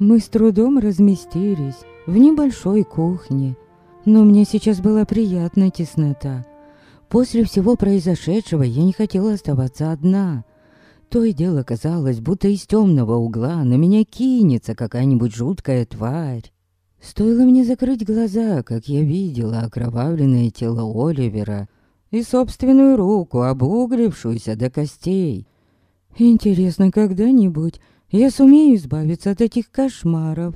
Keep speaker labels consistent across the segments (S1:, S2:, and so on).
S1: Мы с трудом разместились в небольшой кухне, но мне сейчас была приятная теснота. После всего произошедшего я не хотела оставаться одна. То и дело казалось, будто из темного угла на меня кинется какая-нибудь жуткая тварь. Стоило мне закрыть глаза, как я видела окровавленное тело Оливера и собственную руку, обуглившуюся до костей. Интересно, когда-нибудь я сумею избавиться от этих кошмаров.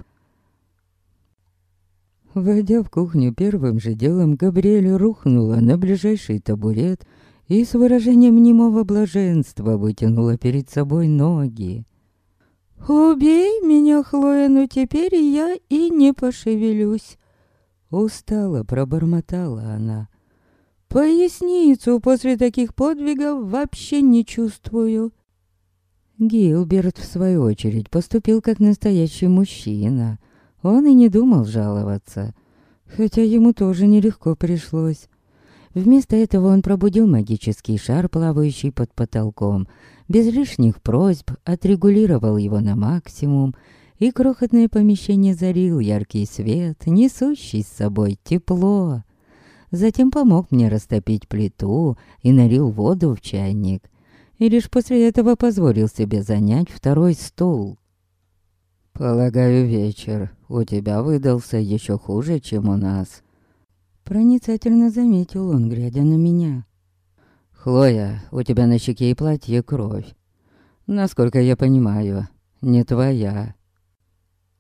S1: Войдя в кухню первым же делом, Габриэль рухнула на ближайший табурет и с выражением немого блаженства вытянула перед собой ноги. «Убей меня, Хлоя, но теперь я и не пошевелюсь!» Устало пробормотала она. «Поясницу после таких подвигов вообще не чувствую!» Гилберт, в свою очередь, поступил как настоящий мужчина. Он и не думал жаловаться, хотя ему тоже нелегко пришлось. Вместо этого он пробудил магический шар, плавающий под потолком, без лишних просьб отрегулировал его на максимум, и крохотное помещение зарил яркий свет, несущий с собой тепло. Затем помог мне растопить плиту и налил воду в чайник — и лишь после этого позволил себе занять второй стул. «Полагаю, вечер у тебя выдался еще хуже, чем у нас», Проницательно заметил он, глядя на меня. «Хлоя, у тебя на щеке и платье кровь. Насколько я понимаю, не твоя».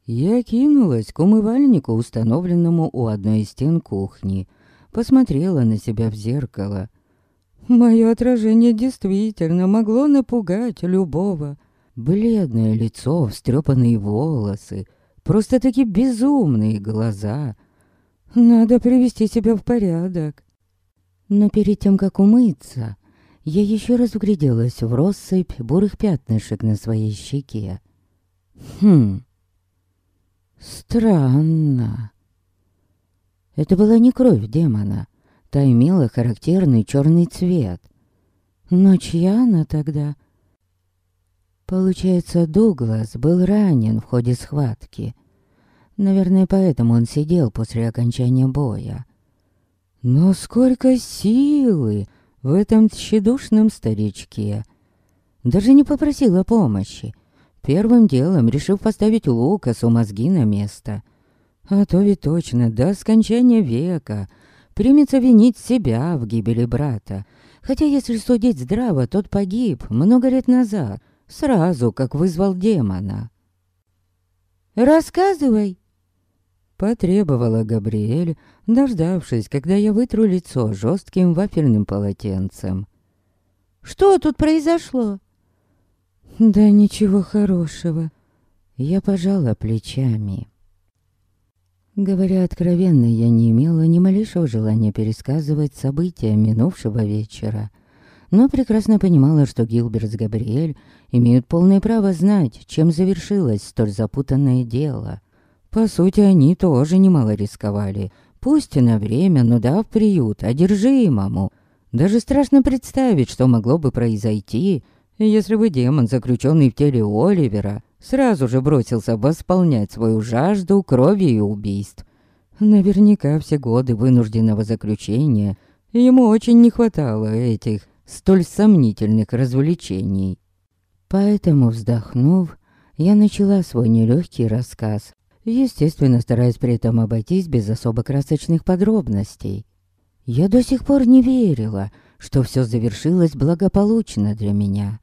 S1: Я кинулась к умывальнику, установленному у одной из стен кухни. Посмотрела на себя в зеркало. Мое отражение действительно могло напугать любого. Бледное лицо, встрепанные волосы, просто-таки безумные глаза. Надо привести себя в порядок. Но перед тем, как умыться, я еще раз вгляделась в россыпь бурых пятнышек на своей щеке. Хм, странно. Это была не кровь демона, Та имела характерный черный цвет. Но чья она тогда? Получается, Дуглас был ранен в ходе схватки. Наверное, поэтому он сидел после окончания боя. Но сколько силы в этом тщедушном старичке. Даже не попросила помощи. Первым делом решив поставить Лукасу мозги на место. А то ведь точно до скончания века примется винить себя в гибели брата. Хотя, если судить здраво, тот погиб много лет назад, сразу как вызвал демона. «Рассказывай!» Потребовала Габриэль, дождавшись, когда я вытру лицо жестким вафельным полотенцем. «Что тут произошло?» «Да ничего хорошего». Я пожала плечами. Говоря откровенно, я не имела ни малейшего желания пересказывать события минувшего вечера. Но прекрасно понимала, что Гилберт с Габриэль имеют полное право знать, чем завершилось столь запутанное дело. По сути, они тоже немало рисковали. Пусть и на время, но дав приют одержимому. Даже страшно представить, что могло бы произойти, если бы демон, заключенный в теле Оливера, сразу же бросился восполнять свою жажду крови и убийств. Наверняка все годы вынужденного заключения ему очень не хватало этих столь сомнительных развлечений. Поэтому, вздохнув, я начала свой нелегкий рассказ, естественно, стараясь при этом обойтись без особо красочных подробностей. Я до сих пор не верила, что все завершилось благополучно для меня.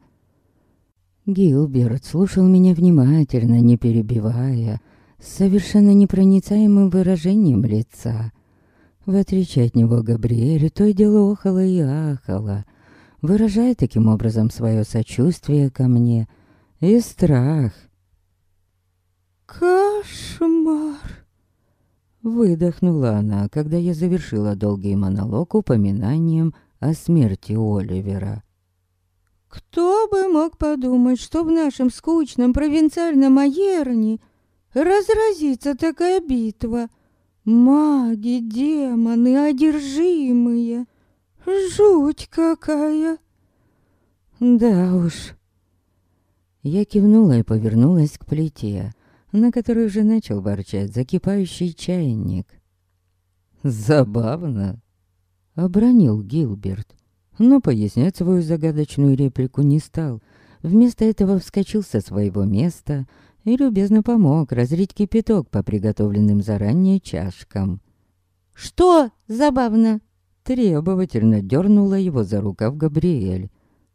S1: Гилберт слушал меня внимательно, не перебивая, с совершенно непроницаемым выражением лица. В отличие от него Габриэль то и дело охала и ахала, выражая таким образом свое сочувствие ко мне и страх. «Кошмар!» Выдохнула она, когда я завершила долгий монолог упоминанием о смерти Оливера. Кто бы мог подумать, что в нашем скучном провинциальном Аерне разразится такая битва? Маги, демоны, одержимые. Жуть какая! Да уж. Я кивнула и повернулась к плите. на которой уже начал ворчать закипающий чайник. «Забавно», — обронил Гилберт, но пояснять свою загадочную реплику не стал. Вместо этого вскочил со своего места и любезно помог разлить кипяток по приготовленным заранее чашкам.
S2: «Что забавно?»
S1: Требовательно дернула его за рукав Габриэль.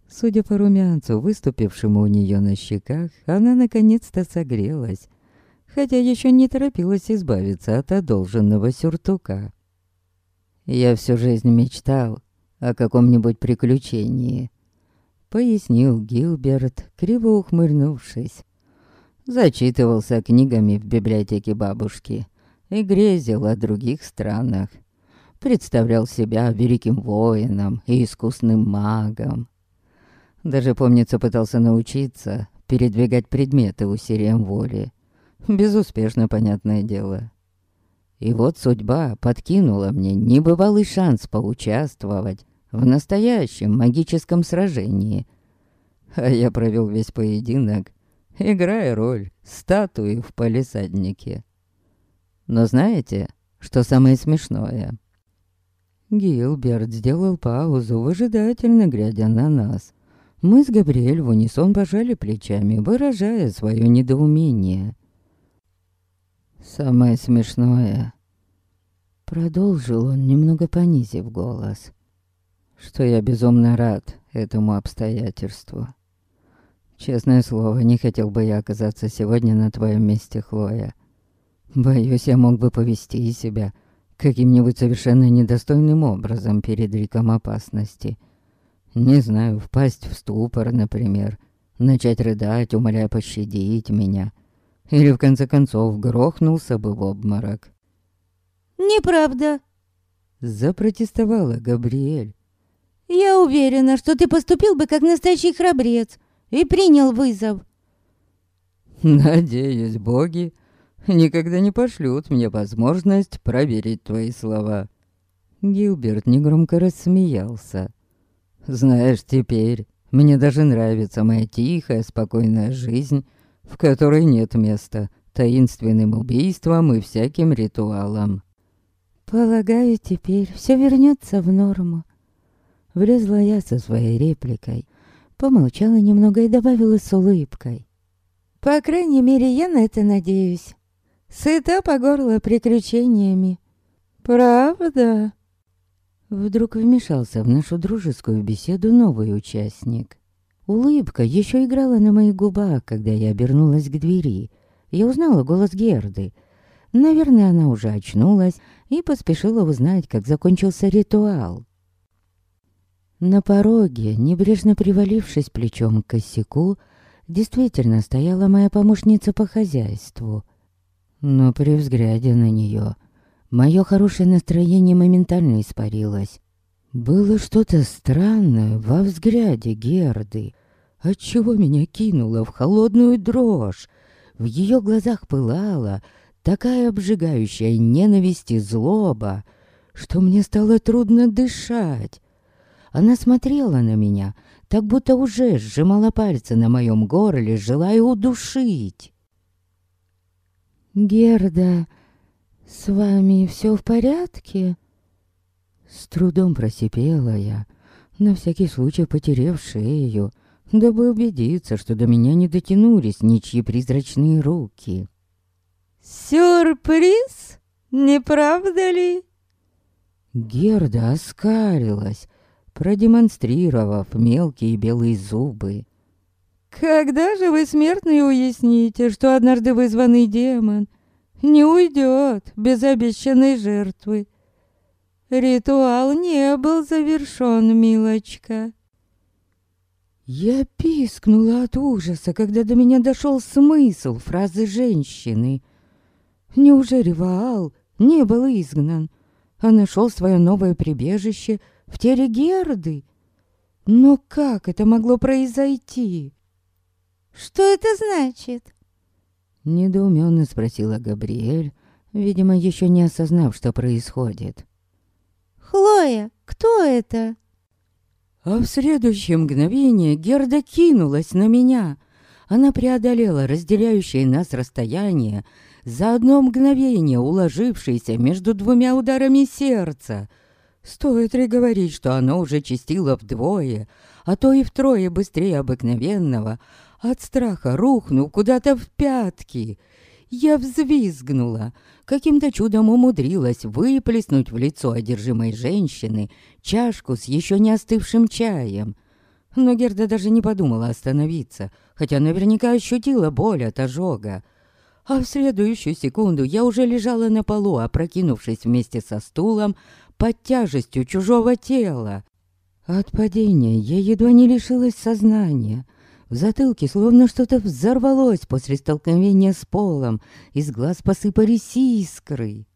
S1: Судя по румянцу, выступившему у нее на щеках, она наконец-то согрелась, хотя еще не торопилась избавиться от одолженного сюртука. «Я всю жизнь мечтал о каком-нибудь приключении», — пояснил Гилберт, криво ухмыльнувшись. Зачитывался книгами в библиотеке бабушки и грезил о других странах. Представлял себя великим воином и искусным магом. Даже, помнится, пытался научиться передвигать предметы усилием воли. Безуспешно, понятное дело. И вот судьба подкинула мне небывалый шанс поучаствовать в настоящем магическом сражении. А я провел весь поединок, играя роль статуи в палисаднике. Но знаете, что самое смешное? Гилберт сделал паузу, выжидательно глядя на нас. Мы с Габриэль в унисон пожали плечами, выражая свое недоумение. «Самое смешное...» Продолжил он, немного понизив голос. «Что я безумно рад этому обстоятельству. Честное слово, не хотел бы я оказаться сегодня на твоем месте, Хлоя. Боюсь, я мог бы повести себя каким-нибудь совершенно недостойным образом перед Риком опасности». Не знаю, впасть в ступор, например. Начать рыдать, умоляя пощадить меня. Или в конце концов грохнулся бы в обморок.
S2: «Неправда», —
S1: запротестовала Габриэль.
S2: «Я уверена, что ты поступил бы как настоящий храбрец и принял вызов».
S1: «Надеюсь, боги никогда не пошлют мне возможность проверить твои слова». Гилберт негромко рассмеялся. Знаешь, теперь мне даже нравится моя тихая, спокойная жизнь, в которой нет места таинственным убийствам и всяким ритуалам.
S2: Полагаю, теперь все вернется в норму. Влезла я со своей репликой, помолчала немного и добавила с улыбкой. По крайней мере, я на это надеюсь. Сыта по горло приключениями. Правда?
S1: Вдруг вмешался в нашу дружескую беседу новый участник. Улыбка еще играла на моих губах, когда я обернулась к двери. Я узнала голос Герды. Наверное, она уже очнулась и поспешила узнать, как закончился ритуал. На пороге, небрежно привалившись плечом к косяку, действительно стояла моя помощница по хозяйству. Но при взгляде на нее Мое хорошее настроение моментально испарилось. Было что-то странное во взгляде Герды, отчего меня кинуло в холодную дрожь. В ее глазах пылала такая обжигающая ненависть и злоба, что мне стало трудно дышать. Она смотрела на меня, так будто уже сжимала пальцы на моем горле, желая удушить. «Герда...» «С вами все в порядке?» С трудом просипела я, на всякий случай потеряв шею, дабы убедиться, что до меня не дотянулись ничьи призрачные руки.
S2: «Сюрприз? Не правда ли?»
S1: Герда оскалилась, продемонстрировав мелкие белые зубы.
S2: «Когда же вы, смертные, уясните, что однажды вызванный демон не уйдет без обещанной жертвы. Ритуал не был завершен, милочка.
S1: Я пискнула от ужаса, когда до меня дошел смысл фразы женщины. Неужели Ваал не был изгнан, а нашел свое новое прибежище в теле Герды? Но как это могло произойти?
S2: Что это значит?
S1: Недоуменно спросила Габриэль, видимо, еще не осознав, что происходит.
S2: «Хлоя, кто это?»
S1: А в следующее мгновение Герда кинулась на меня. Она преодолела разделяющее нас расстояние, за одно мгновение уложившееся между двумя ударами сердца. Стоит ли говорить, что оно уже чистило вдвое, а то и втрое быстрее обыкновенного, от страха рухнул куда-то в пятки. Я взвизгнула, каким-то чудом умудрилась выплеснуть в лицо одержимой женщины чашку с еще не остывшим чаем. Но Герда даже не подумала остановиться, хотя наверняка ощутила боль от ожога. А в следующую секунду я уже лежала на полу, опрокинувшись вместе со стулом под тяжестью чужого тела. От падения я едва не лишилась сознания. В затылке словно что-то взорвалось после столкновения с полом, из глаз посыпались искры.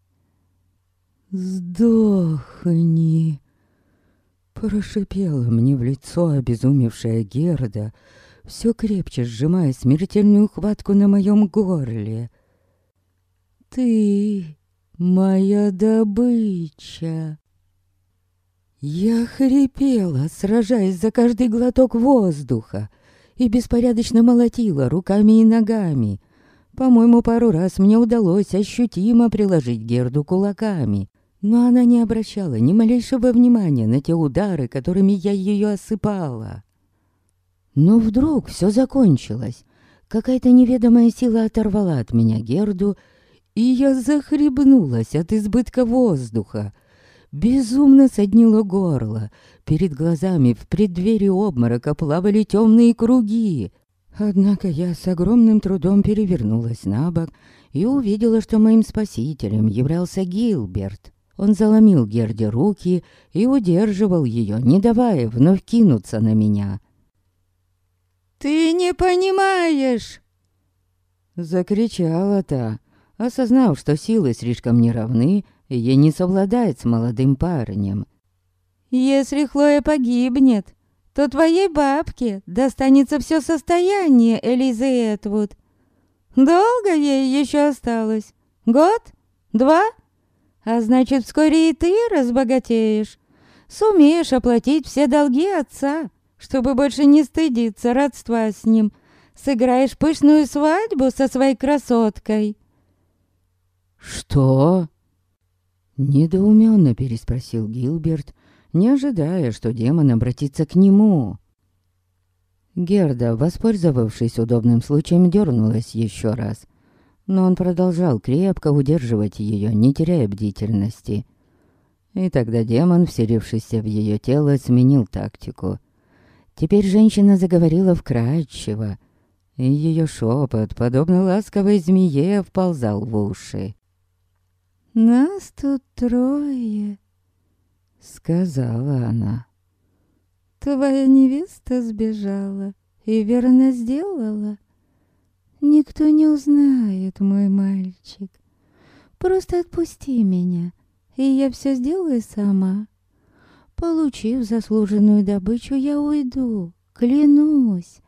S1: «Сдохни!» Прошипела мне в лицо обезумевшая Герда, все крепче сжимая смертельную хватку на моем горле. «Ты моя добыча!» Я хрипела, сражаясь за каждый глоток воздуха, и беспорядочно молотила руками и ногами. По-моему, пару раз мне удалось ощутимо приложить Герду кулаками, но она не обращала ни малейшего внимания на те удары, которыми я ее осыпала. Но вдруг все закончилось. Какая-то неведомая сила оторвала от меня Герду, и я захребнулась от избытка воздуха — Безумно соднило горло. Перед глазами в преддверии обморока плавали темные круги. Однако я с огромным трудом перевернулась на бок и увидела, что моим спасителем являлся Гилберт. Он заломил Герде руки и удерживал ее, не давая вновь кинуться на меня. «Ты не понимаешь!» Закричала та, осознав, что силы слишком неравны, ей не совладает с молодым парнем. «Если Хлоя погибнет, то твоей бабке достанется все состояние Элизы Этвуд. Долго ей еще осталось? Год? Два? А значит, вскоре и ты разбогатеешь. Сумеешь оплатить все долги отца, чтобы больше не стыдиться родства с ним. Сыграешь пышную свадьбу со своей красоткой». «Что?» Недоуменно переспросил Гилберт, не ожидая, что демон обратится к нему. Герда, воспользовавшись удобным случаем, дернулась еще раз. Но он продолжал крепко удерживать ее, не теряя бдительности. И тогда демон, вселившийся в ее тело, сменил тактику. Теперь женщина заговорила вкрадчиво, и ее шепот, подобно ласковой змее, вползал в уши.
S2: «Нас тут трое», — сказала она. «Твоя невеста сбежала и верно сделала. Никто не узнает, мой мальчик. Просто отпусти меня, и я все сделаю сама. Получив заслуженную добычу, я уйду, клянусь,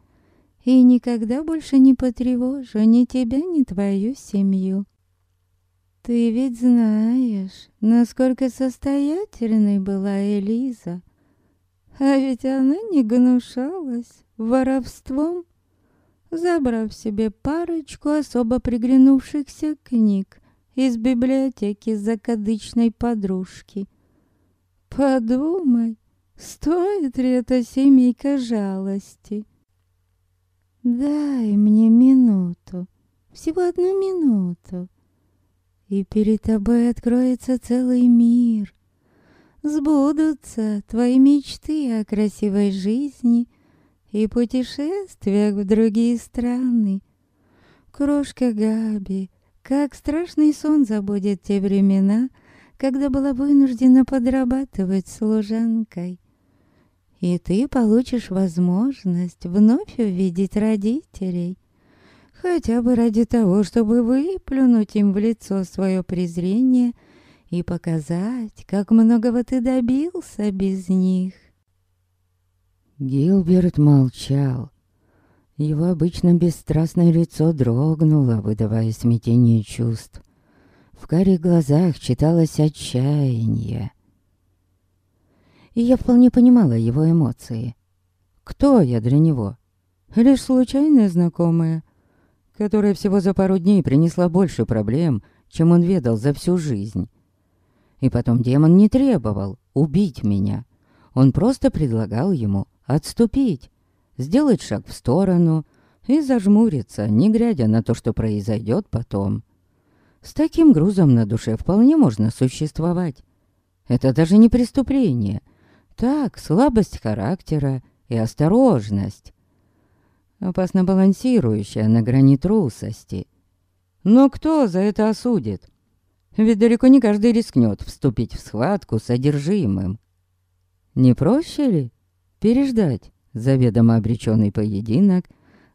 S2: и никогда больше не потревожу ни тебя, ни твою семью». Ты ведь знаешь, насколько состоятельной была Элиза. А ведь она не гнушалась воровством, забрав себе парочку особо приглянувшихся книг из библиотеки закадычной подружки. Подумай, стоит ли эта семейка жалости? Дай мне минуту, всего одну минуту и перед тобой откроется целый мир. Сбудутся твои мечты о красивой жизни и путешествиях в другие страны. Крошка Габи, как страшный сон забудет те времена, когда была вынуждена подрабатывать служанкой. И ты получишь возможность вновь увидеть родителей, хотя бы ради того, чтобы выплюнуть им в лицо свое презрение и показать, как многого ты добился без них.
S1: Гилберт молчал. Его обычно бесстрастное лицо дрогнуло, выдавая смятение чувств. В карих глазах читалось отчаяние. И я вполне понимала его эмоции. Кто я для него? лишь случайная знакомая, которая всего за пару дней принесла больше проблем, чем он ведал за всю жизнь. И потом демон не требовал убить меня. Он просто предлагал ему отступить, сделать шаг в сторону и зажмуриться, не глядя на то, что произойдет потом. С таким грузом на душе вполне можно существовать. Это даже не преступление. Так, слабость характера и осторожность. Опасно балансирующая на грани трусости. Но кто за это осудит? Ведь далеко не каждый рискнет вступить в схватку с одержимым. Не проще ли переждать заведомо обреченный поединок,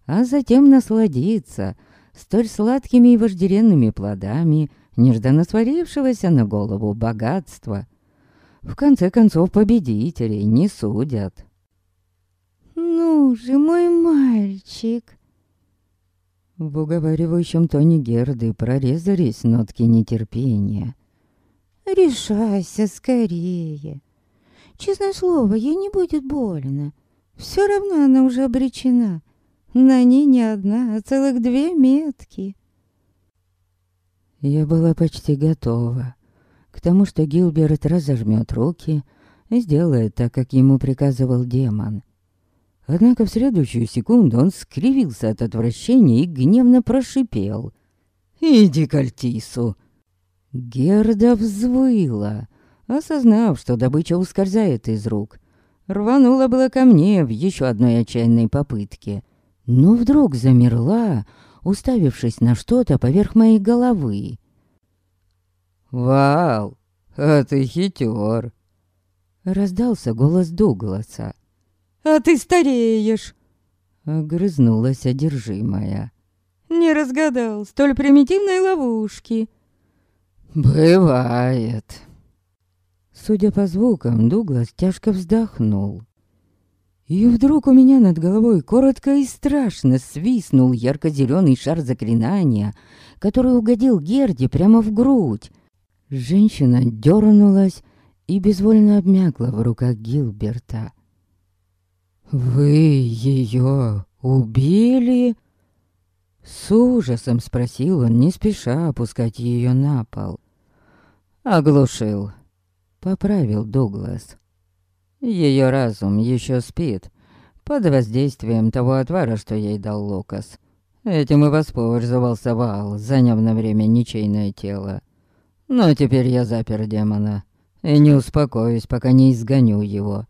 S1: а затем насладиться столь сладкими и вожделенными плодами нежданно сварившегося на голову богатства? В конце концов, победителей не судят.
S2: «Ну же, мой мальчик!»
S1: В уговаривающем тоне Герды прорезались нотки нетерпения.
S2: «Решайся скорее. Честное слово, ей не будет больно. Все равно она уже обречена. На ней не одна, а целых две метки».
S1: Я была почти готова к тому, что Гилберт разожмет руки и сделает так, как ему приказывал демон. Однако в следующую секунду он скривился от отвращения и гневно прошипел. «Иди к Альтису!» Герда взвыла, осознав, что добыча ускользает из рук. Рванула было ко мне в еще одной отчаянной попытке. Но вдруг замерла, уставившись на что-то поверх моей головы. «Вау, а ты хитер!» Раздался голос Дугласа.
S2: «А ты стареешь!»
S1: Огрызнулась одержимая.
S2: «Не разгадал столь примитивной ловушки!»
S1: «Бывает!» Судя по звукам, Дуглас тяжко вздохнул. И вдруг у меня над головой коротко и страшно свистнул ярко-зеленый шар заклинания, который угодил Герде прямо в грудь. Женщина дернулась и безвольно обмякла в руках Гилберта. «Вы ее убили?» С ужасом спросил он, не спеша опускать ее на пол. «Оглушил», — поправил Дуглас. Ее разум еще спит, под воздействием того отвара, что ей дал Лукас. Этим и воспользовался Вал, заняв на время ничейное тело. Но теперь я запер демона, и не успокоюсь, пока не изгоню его.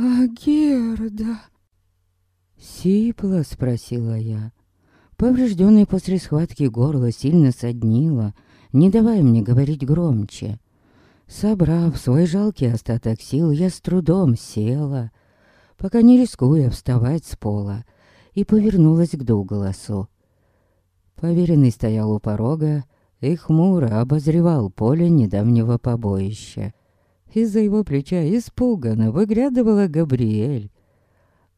S2: «А Герда?»
S1: Сипло спросила я. Поврежденный после схватки горло сильно соднило, не давая мне говорить громче. Собрав свой жалкий остаток сил, я с трудом села, пока не рискуя вставать с пола, и повернулась к Дугласу. Поверенный стоял у порога и хмуро обозревал поле недавнего побоища. Из-за его плеча испуганно выглядывала Габриэль.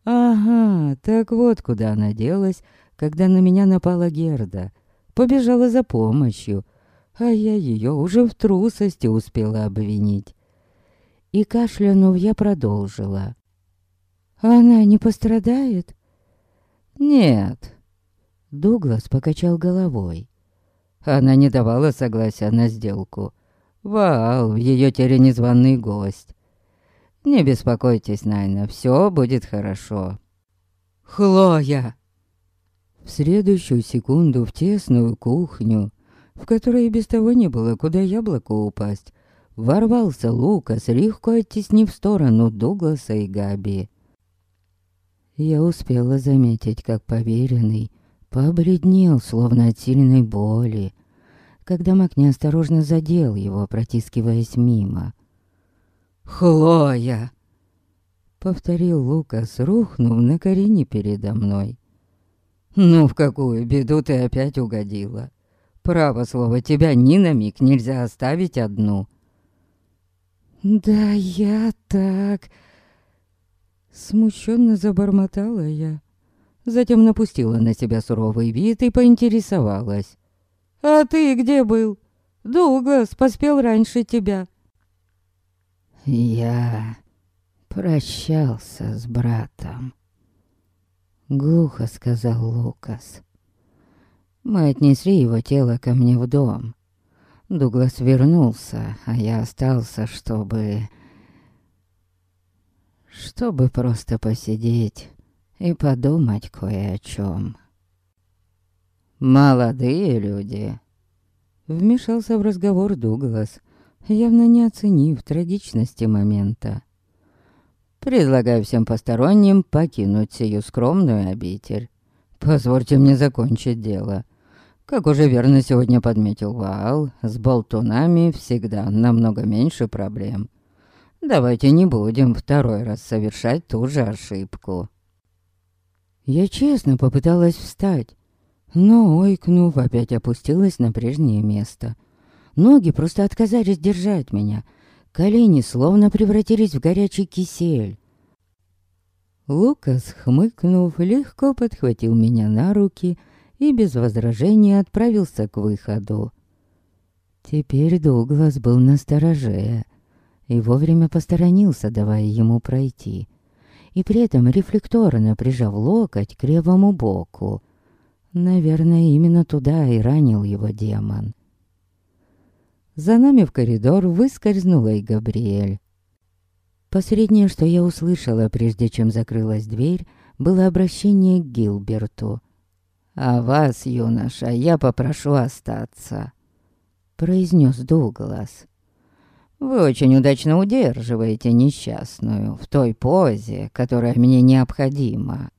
S1: Ага, так вот куда она делась, когда на меня напала Герда. Побежала за помощью, а я ее уже в трусости успела обвинить. И кашлянув, я продолжила.
S2: «Она не пострадает?»
S1: «Нет». Дуглас покачал головой. Она не давала согласия на сделку. Вау, в ее теле незваный гость. Не беспокойтесь, Найна, все будет хорошо. Хлоя! В следующую секунду в тесную кухню в которой и без того не было куда яблоку упасть, ворвался Лукас, легко оттеснив в сторону Дугласа и Габи. Я успела заметить, как поверенный побледнел, словно от сильной боли, когда Мак неосторожно задел его, протискиваясь мимо. «Хлоя!» — повторил Лукас, рухнув на колени передо мной. «Ну, в какую беду ты опять угодила?» Право слово, тебя ни на миг нельзя оставить одну.
S2: Да я так... Смущенно забормотала я.
S1: Затем напустила на себя суровый вид и поинтересовалась.
S2: «А ты где был? Дуглас поспел раньше тебя».
S1: «Я прощался с братом»,
S2: Глухо сказал Лукас. Мы отнесли его тело ко мне в дом. Дуглас вернулся, а я остался, чтобы... Чтобы просто посидеть и подумать кое о чем. «Молодые люди!» Вмешался в разговор Дуглас, явно не оценив трагичности момента. «Предлагаю всем посторонним покинуть сию скромную обитель. Позвольте мне закончить дело. Как уже верно сегодня подметил Ваал, с болтунами всегда намного меньше проблем. Давайте не будем второй раз совершать ту же ошибку». Я честно попыталась встать, но, ойкнув, опять опустилась на прежнее место. Ноги просто отказались держать меня. Колени словно превратились в горячий кисель. Лукас, хмыкнув, легко подхватил меня на руки и без возражения отправился к выходу. Теперь Дуглас был настороже и вовремя посторонился, давая ему пройти, и при этом рефлекторно прижав локоть к левому боку. Наверное, именно туда и ранил его демон. За нами в коридор выскользнула и Габриэль. Последнее, что я услышала, прежде чем закрылась дверь, было обращение к Гилберту. «А вас, юноша, я попрошу остаться», — произнес Дуглас. «Вы очень удачно удерживаете несчастную в той позе, которая мне необходима».